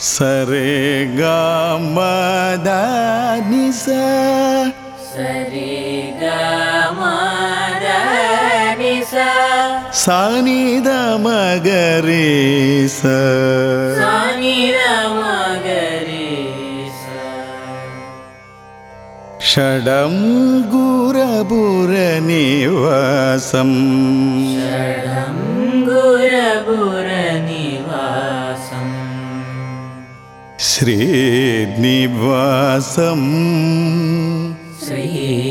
सरे गनिसरे गि सा नििदमगरे सनि दमगरे सा षडं गुरबुरनिवासं षडं गुरबुर श्रीनिवासम्। श्रीनिवासम्।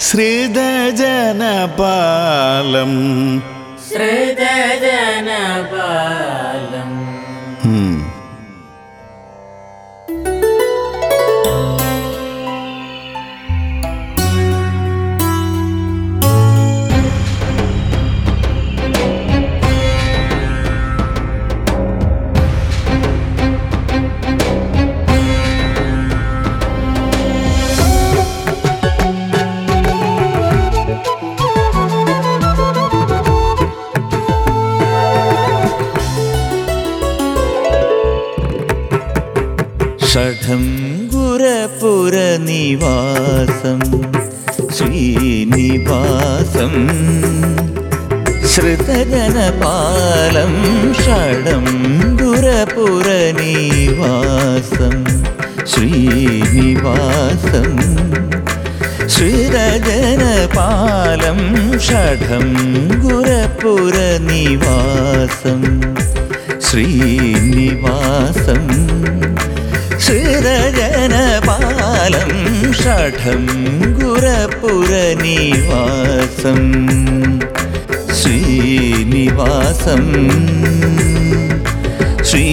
श्रीदजनपालम्। श्रीदजनपालम्। ഷഠം ഗുരപുരനിവാസം ശ്രീനിവാസം. ശ്രുതജനപാലം ഷഠം ഗുരപുരനിവാസം ശ്രീനിവാസം. ശ്രീരജനപാലം ഷഠം ഗുരപുരനിവാസം ശ്രീനിവാസം. जनपालं षठं गुरपुरनिवासं श्रीनिवासम् श्री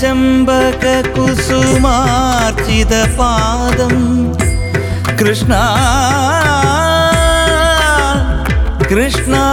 चम्बककुसुमार्चितपादम् कृष्णा कृष्णा।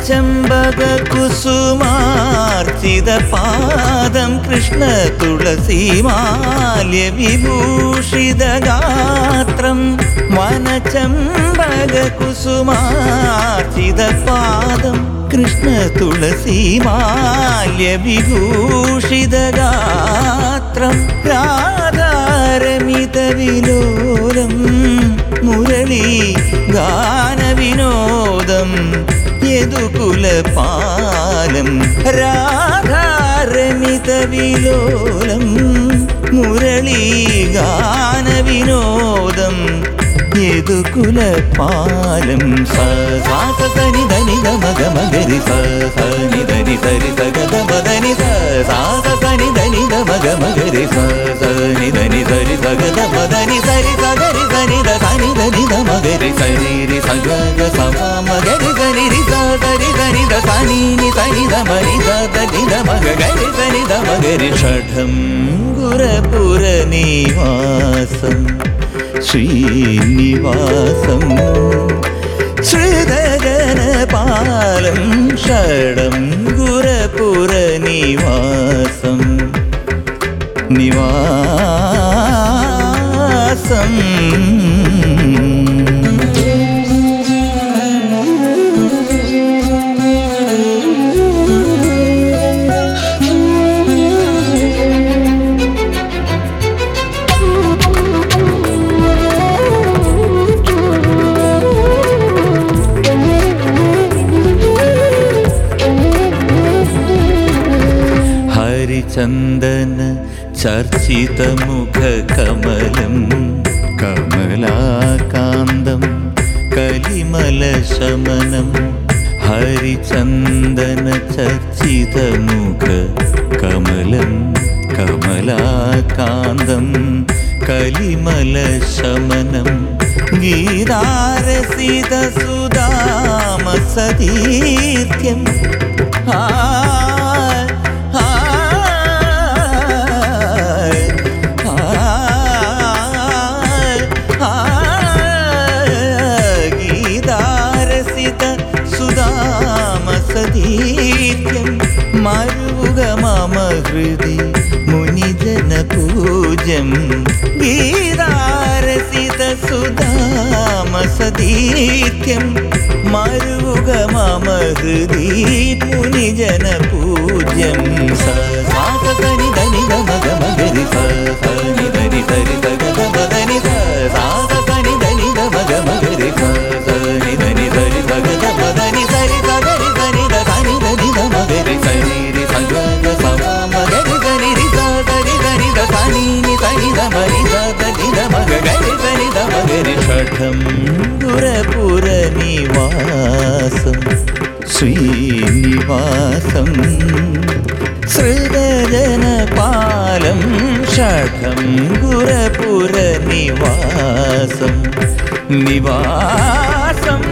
കൃഷ്ണ കുസുമാർത്തിത പാദം കൃഷ്ണ തുളസീമാല്യ വിഭൂഷിത ഗാത്രം. വനചമ്പക കുസുമാർത്തിത പാദം കൃഷ്ണ തുളസീമാല്യ വിഭൂഷിത ഗാത്രം. രാധാരമിത വിലോലം മുരളി ഗാനവിനോദം యదుకుల పాలం రాగారమిత విలోలం మురళీగాన వినోదం యదుకుల పాలం సాస సని దని గమగ మగరి సని దని సరి సగద మదని సాస సని దని గమగ మగరి సని దని సరి సగద మదని मरि दि धमगरितनि दमगरिषडं गुरपुरनिवासं श्रीनिवासं श्रीदगनपालं षडं गुरपुरनिवासम् ചന്ദന ചർച്ചിതമുഖകമലം കമലാകാന്തം കലിമലശമനം ഹരിചന്ദന ചർച്ചിതമുഖ കമലം കമലാകാന്തം കലിമലശമനം സതീർത്യം ആ प्रदीप्यं मरुग मम हृदि मुनिजनपूजं गीतारसितसुधामसदीत्यं मरुग मम हृदि मुनिजनपूजम् നിവാസം ശ്രീനിവാസം സൃതജനപാലം ഷഠം ഗുരപുരനിവാസം നിവാസം